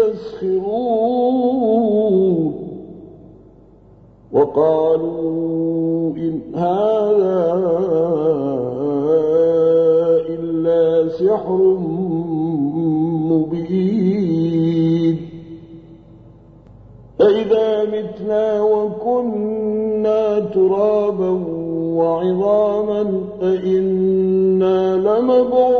يستسخرون وقالوا إن هذا إلا سحر مبين. فإذا متنا وكنا ترابا وعظاما فإنا لمبعوثون.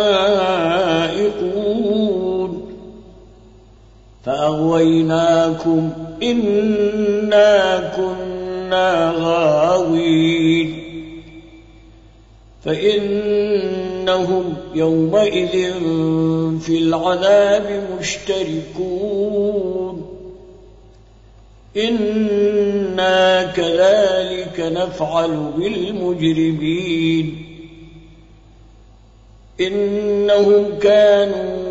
فأغويناكم إنا كنا غاوين فإنهم يومئذ في العذاب مشتركون إنا كذلك نفعل بالمجرمين إنهم كانوا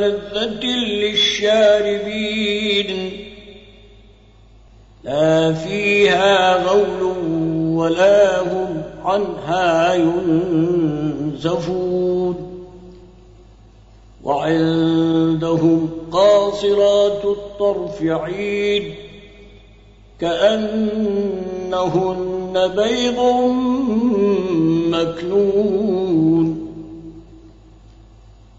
لذة للشاربين لا فيها غول ولا هم عنها ينزفون وعندهم قاصرات الطرف عيد كأنهن بيض مكنون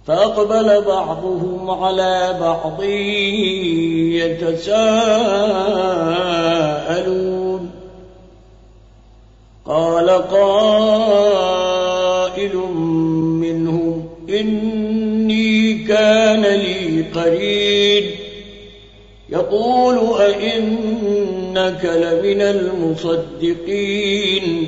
فأقبل بعضهم على بعض يتساءلون. قال قائل منهم إني كان لي قرين. يقول أئنك لمن المصدقين؟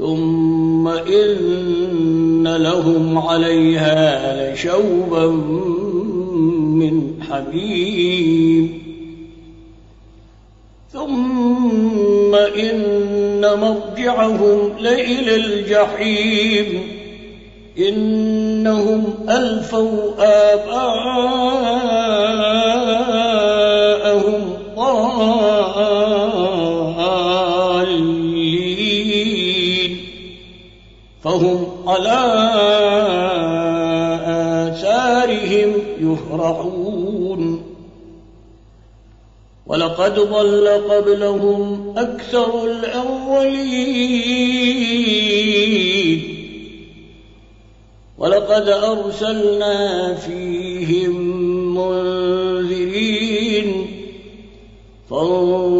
ثم إن لهم عليها لشوبا من حميم. ثم إن مرجعهم لإلى الجحيم. إنهم ألفوا آباءهم فهم على آثارهم يهرعون. ولقد ضل قبلهم أكثر الأولين. ولقد أرسلنا فيهم منذرين. فانظر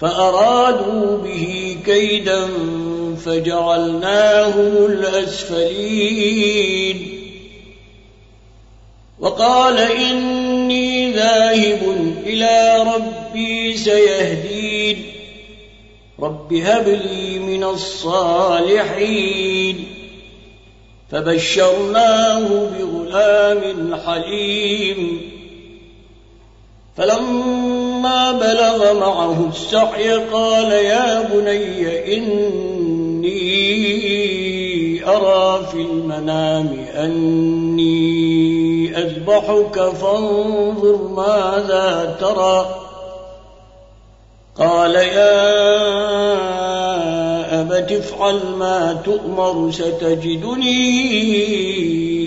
فأرادوا به كيدا فجعلناهم الأسفلين. وقال إني ذاهب إلى ربي سيهدين. رب هب لي من الصالحين. فبشرناه بغلام حليم. فلما بلغ معه السعي قال يا بني إني أرى في المنام أني أذبحك فانظر ماذا ترى. قال يا أبت افعل ما تؤمر ستجدني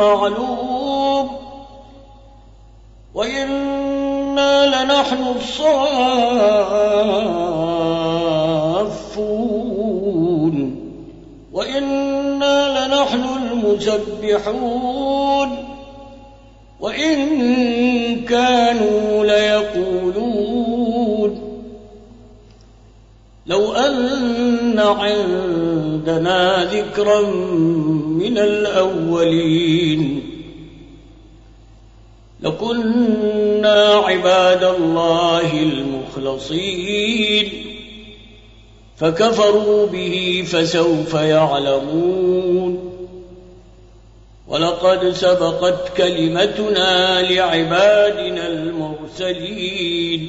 معلوم وإنا لنحن الصافون. وإنا لنحن المسبحون وإن كانوا ليقولون. لو أن عندنا ذكرا من الأولين لكنا عباد الله المخلصين فكفروا به فسوف يعلمون ولقد سبقت كلمتنا لعبادنا المرسلين